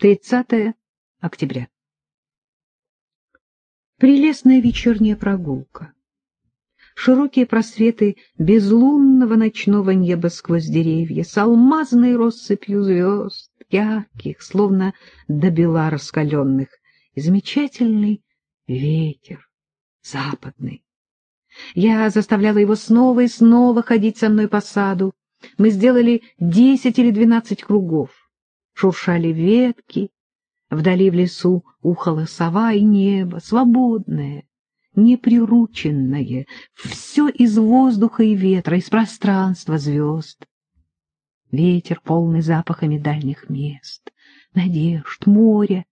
30 октября. Прелестная вечерняя прогулка. Широкие просветы безлунного ночного неба сквозь деревья с алмазной россыпью звезд, ярких, словно до бела раскаленных, и замечательный ветер, западный. Я заставляла его снова и снова ходить со мной по саду. Мы сделали десять или двенадцать кругов. Шуршали ветки, вдали в лесу ухала сова и небо, свободное, неприрученное, все из воздуха и ветра, из пространства звезд. Ветер, полный запахами дальних мест, надежд, моря.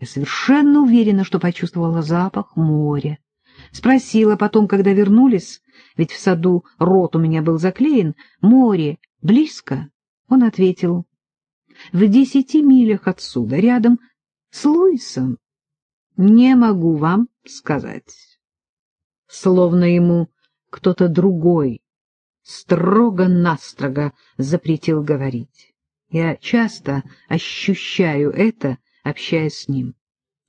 Я совершенно уверена, что почувствовала запах моря. Спросила потом, когда вернулись, ведь в саду рот у меня был заклеен, море близко? Он ответил, в десяти милях отсюда, рядом с Луисом. Не могу вам сказать. Словно ему кто-то другой строго-настрого запретил говорить. Я часто ощущаю это, общаясь с ним.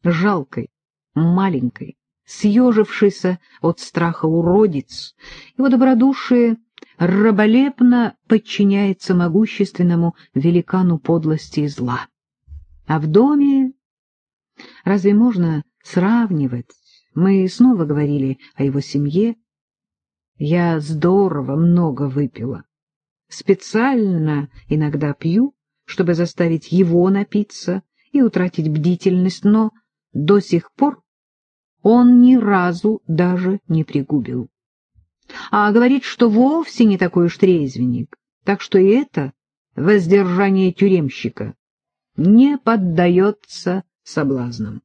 Жалкой, маленькой, съежившийся от страха уродец, его добродушие раболепно подчиняется могущественному великану подлости и зла. А в доме... Разве можно сравнивать? Мы снова говорили о его семье. Я здорово много выпила. Специально иногда пью, чтобы заставить его напиться и утратить бдительность, но до сих пор он ни разу даже не пригубил. А говорит, что вовсе не такой уж трезвенник, так что и это воздержание тюремщика не поддается соблазнам.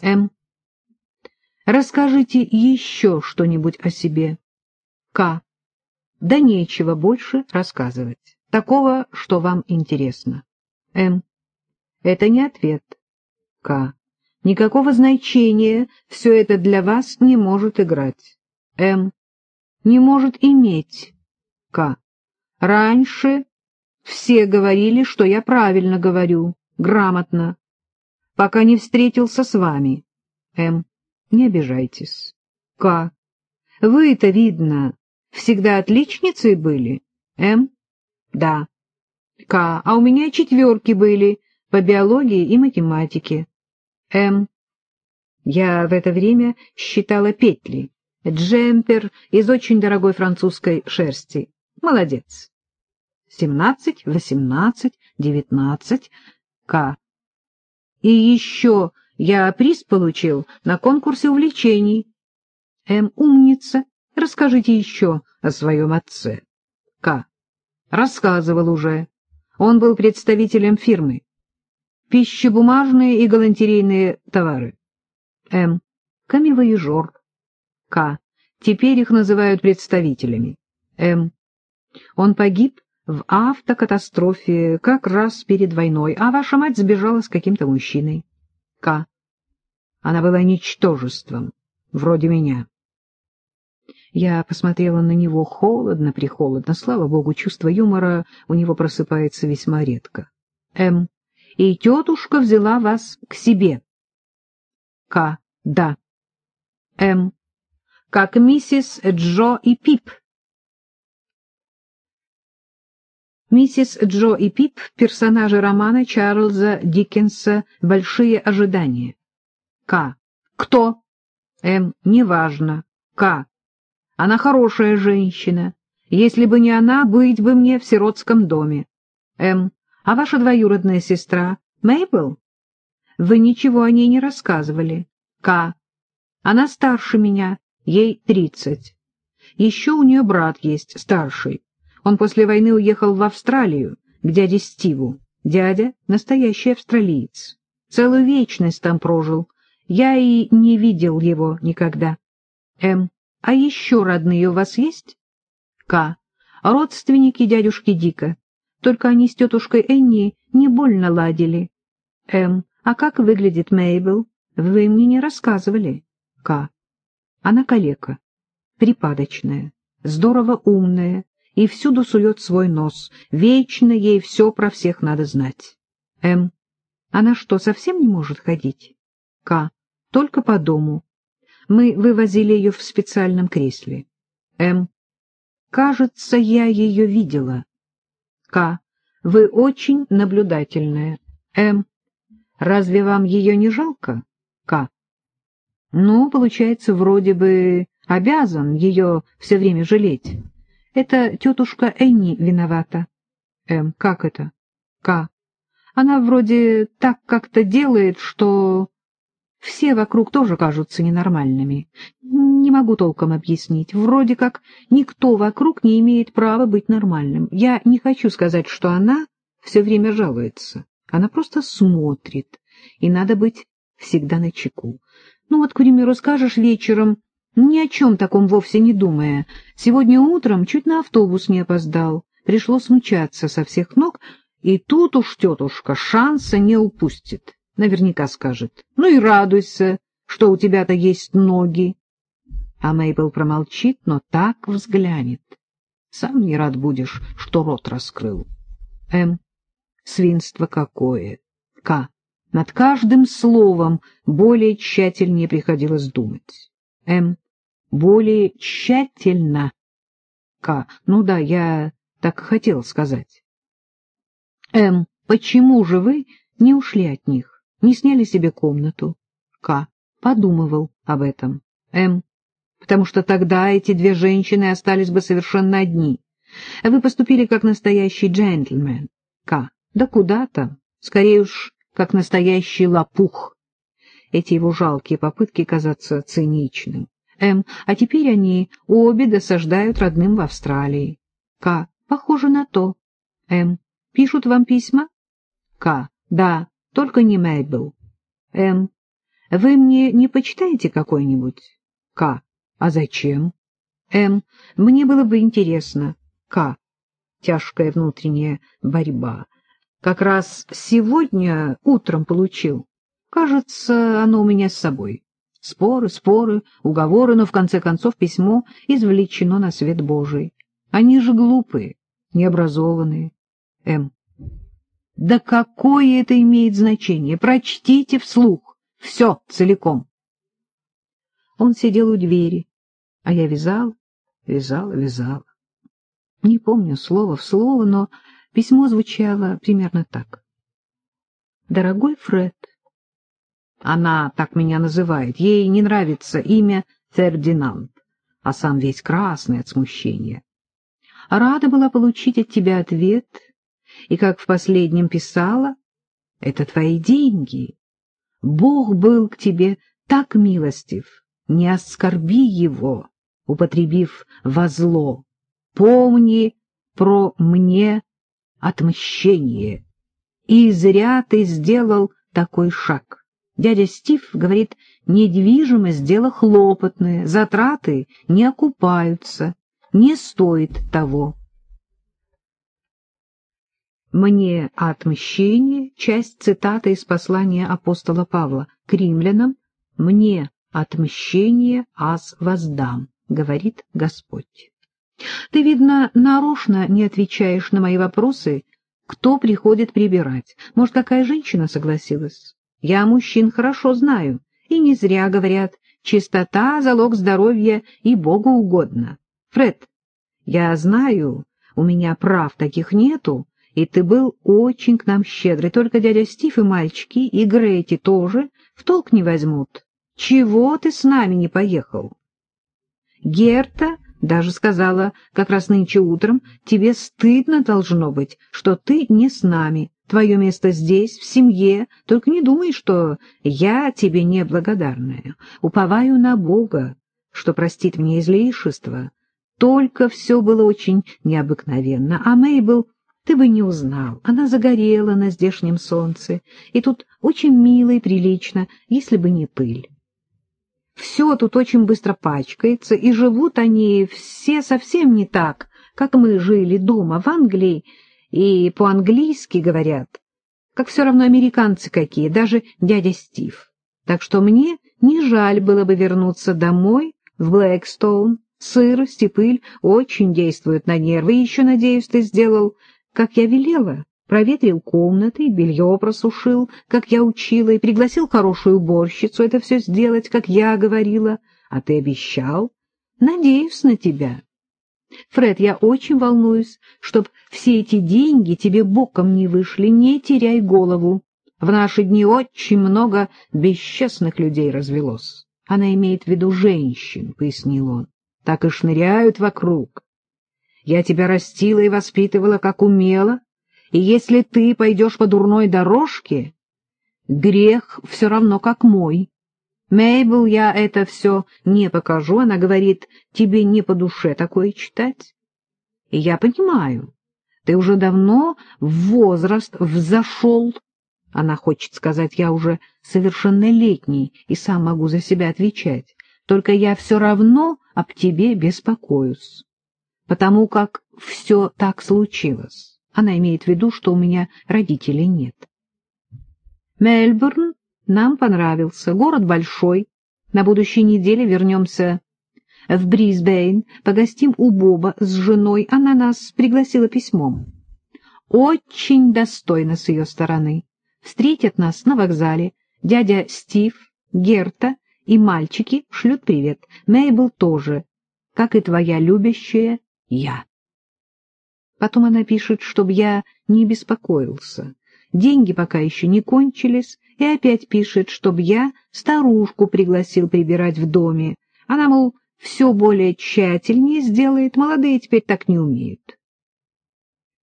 М. Расскажите еще что-нибудь о себе. К. Да нечего больше рассказывать. Такого, что вам интересно. М. Это не ответ. К. Никакого значения все это для вас не может играть. М. Не может иметь. К. Раньше все говорили, что я правильно говорю, грамотно, пока не встретился с вами. М. Не обижайтесь. К. Вы-то, видно, всегда отличницей были? М. Да. К. А у меня четверки были по биологии и математике. М. Я в это время считала петли. Джемпер из очень дорогой французской шерсти. Молодец. Семнадцать, восемнадцать, девятнадцать. К. И еще я приз получил на конкурсе увлечений. М. Умница. Расскажите еще о своем отце. К. Рассказывал уже. Он был представителем фирмы пищебумажные и галантерейные товары. М. Камевоежор. К. Теперь их называют представителями. М. Он погиб в автокатастрофе как раз перед войной, а ваша мать сбежала с каким-то мужчиной. К. Она была ничтожеством, вроде меня. Я посмотрела на него холодно-прихолодно. Слава богу, чувство юмора у него просыпается весьма редко. М и тетушка взяла вас к себе. К. Да. М. Как миссис Джо и Пип. Миссис Джо и Пип — персонажи романа Чарльза Диккенса «Большие ожидания». К. Кто? М. Неважно. К. Она хорошая женщина. Если бы не она, быть бы мне в сиротском доме. М. А ваша двоюродная сестра, Мейбл? Вы ничего о ней не рассказывали. К. Она старше меня, ей тридцать. Еще у нее брат есть, старший. Он после войны уехал в Австралию, к дяде Стиву. Дядя — настоящий австралиец. Целую вечность там прожил. Я и не видел его никогда. М. А еще родные у вас есть? К. Родственники дядюшки Дика. Только они с тетушкой Энни не больно ладили. М. А как выглядит Мейбл? Вы мне не рассказывали. К. Она калека, припадочная, здорово умная и всюду сует свой нос. Вечно ей все про всех надо знать. М. Она что, совсем не может ходить? К. Только по дому. Мы вывозили ее в специальном кресле. М. Кажется, я ее видела. К. Вы очень наблюдательная. М. Разве вам ее не жалко? К. Ну, получается, вроде бы обязан ее все время жалеть. Это тетушка Энни виновата. М. Как это? К. Она вроде так как-то делает, что все вокруг тоже кажутся ненормальными. Не могу толком объяснить. Вроде как никто вокруг не имеет права быть нормальным. Я не хочу сказать, что она все время жалуется. Она просто смотрит, и надо быть всегда на чеку. Ну вот, к примеру, скажешь вечером, ни о чем таком вовсе не думая. Сегодня утром чуть на автобус не опоздал. Пришлось мчаться со всех ног, и тут уж тетушка шанса не упустит. Наверняка скажет. Ну и радуйся, что у тебя-то есть ноги. А Мейбл промолчит, но так взглянет. Сам не рад будешь, что рот раскрыл. М. Свинство какое. К. Над каждым словом более тщательнее приходилось думать. М. Более тщательно. К. Ну да, я так хотел сказать. М. Почему же вы не ушли от них, не сняли себе комнату? К. Подумывал об этом. М. Потому что тогда эти две женщины остались бы совершенно одни. Вы поступили как настоящий джентльмен. К. Да куда там? Скорее уж, как настоящий лопух. Эти его жалкие попытки казаться циничным. М. А теперь они обе досаждают родным в Австралии. К. Похоже на то. М. Пишут вам письма? К. Да, только не Мэйбл. М. Вы мне не почитаете какой-нибудь? К. А зачем? М. Мне было бы интересно. К. Тяжкая внутренняя борьба. Как раз сегодня утром получил. Кажется, оно у меня с собой. Споры, споры, уговоры, но в конце концов письмо извлечено на свет Божий. Они же глупые, необразованные. М. Да какое это имеет значение? Прочтите вслух. Все целиком. Он сидел у двери, а я вязал, вязал, вязал. Не помню слово в слово, но Письмо звучало примерно так. «Дорогой Фред, она так меня называет, ей не нравится имя Фердинанд, а сам весь красный от смущения. Рада была получить от тебя ответ, и, как в последнем писала, это твои деньги. Бог был к тебе так милостив, не оскорби его, употребив во зло. Помни про мне отмщение. И зря ты сделал такой шаг. Дядя Стив говорит, недвижимость — дело хлопотное, затраты не окупаются, не стоит того. Мне отмщение — часть цитаты из послания апостола Павла к римлянам, «Мне отмщение аз воздам», — говорит Господь. Ты, видно, нарочно не отвечаешь на мои вопросы, кто приходит прибирать. Может, какая женщина согласилась? Я мужчин хорошо знаю, и не зря говорят, чистота — залог здоровья и Богу угодно. Фред, я знаю, у меня прав таких нету, и ты был очень к нам щедрый, только дядя Стив и мальчики, и Грейти тоже в толк не возьмут. Чего ты с нами не поехал? Герта даже сказала, как раз нынче утром, тебе стыдно должно быть, что ты не с нами. Твое место здесь, в семье. Только не думай, что я тебе неблагодарная. Уповаю на Бога, что простит мне излишество. Только все было очень необыкновенно. А Мейбл ты бы не узнал. Она загорела на здешнем солнце. И тут очень мило и прилично, если бы не пыль. Все тут очень быстро пачкается, и живут они все совсем не так, как мы жили дома в Англии, и по-английски говорят, как все равно американцы какие, даже дядя Стив. Так что мне не жаль было бы вернуться домой, в Блэкстоун. Сырость и пыль очень действуют на нервы, и еще, надеюсь, ты сделал, как я велела. Проветрил комнаты, белье просушил, как я учила, и пригласил хорошую уборщицу это все сделать, как я говорила, а ты обещал. Надеюсь на тебя. Фред, я очень волнуюсь, чтоб все эти деньги тебе боком не вышли, не теряй голову. В наши дни очень много бесчестных людей развелось. Она имеет в виду женщин, — пояснил он. Так и шныряют вокруг. Я тебя растила и воспитывала, как умела, и если ты пойдешь по дурной дорожке, грех все равно как мой. Мейбл, я это все не покажу. Она говорит, тебе не по душе такое читать. И я понимаю, ты уже давно в возраст взошел. Она хочет сказать, я уже совершеннолетний и сам могу за себя отвечать. Только я все равно об тебе беспокоюсь, потому как все так случилось. Она имеет в виду, что у меня родителей нет. Мельбурн нам понравился. Город большой. На будущей неделе вернемся в Брисбейн, погостим у Боба с женой. Она нас пригласила письмом. Очень достойно с ее стороны. Встретят нас на вокзале. Дядя Стив, Герта и мальчики шлют привет. Мейбл тоже, как и твоя любящая я. Потом она пишет, чтобы я не беспокоился. Деньги пока еще не кончились, и опять пишет, чтобы я старушку пригласил прибирать в доме. Она, мол, все более тщательнее сделает, молодые теперь так не умеют.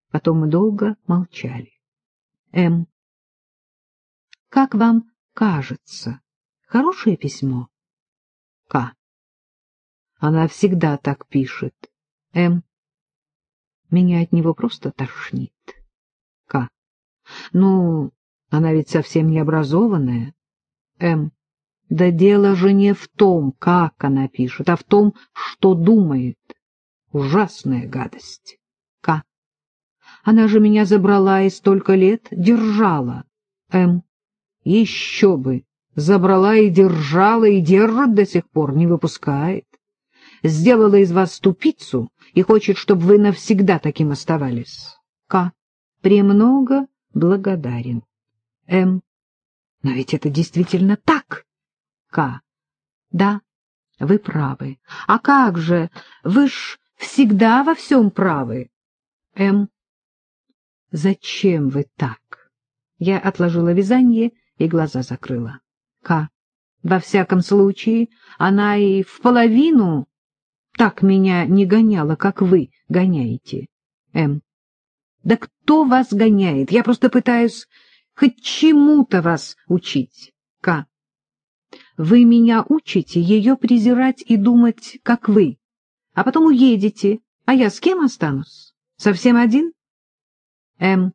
Потом мы долго молчали. М. Как вам кажется, хорошее письмо? К. Она всегда так пишет. М. Меня от него просто тошнит. К. Ну, она ведь совсем не образованная. М. Да дело же не в том, как она пишет, а в том, что думает. Ужасная гадость. К. Она же меня забрала и столько лет держала. М. Еще бы. Забрала и держала, и держит до сих пор, не выпускает. Сделала из вас тупицу и хочет, чтобы вы навсегда таким оставались. К. Премного благодарен. М. Но ведь это действительно так. К. Да, вы правы. А как же? Вы ж всегда во всем правы. М. Зачем вы так? Я отложила вязание и глаза закрыла. К. Во всяком случае, она и в половину так меня не гоняла, как вы гоняете. М. Да кто вас гоняет? Я просто пытаюсь хоть чему-то вас учить. К. Вы меня учите ее презирать и думать, как вы, а потом уедете, а я с кем останусь? Совсем один? М.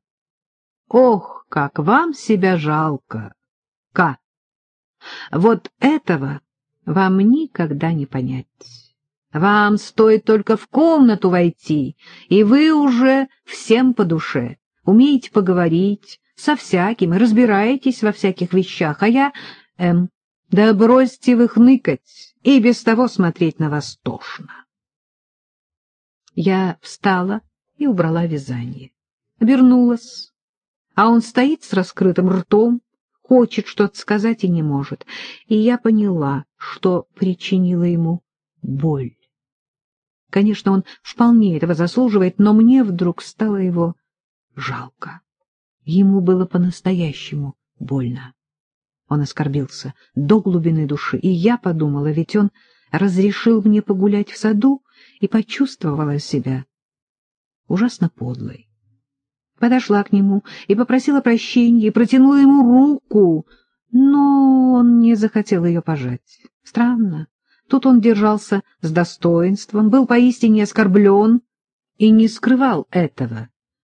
Ох, как вам себя жалко. К. Вот этого вам никогда не понять. Вам стоит только в комнату войти, и вы уже всем по душе. Умеете поговорить со всяким и разбираетесь во всяких вещах, а я... Эм, да бросьте вы хныкать, и без того смотреть на вас тошно. Я встала и убрала вязание. Обернулась, а он стоит с раскрытым ртом, хочет что-то сказать и не может. И я поняла, что причинила ему боль. Конечно, он вполне этого заслуживает, но мне вдруг стало его жалко. Ему было по-настоящему больно. Он оскорбился до глубины души, и я подумала, ведь он разрешил мне погулять в саду и почувствовала себя ужасно подлой. Подошла к нему и попросила прощения, и протянула ему руку, но он не захотел ее пожать. Странно. Тут он держался с достоинством, был поистине оскорблен и не скрывал этого.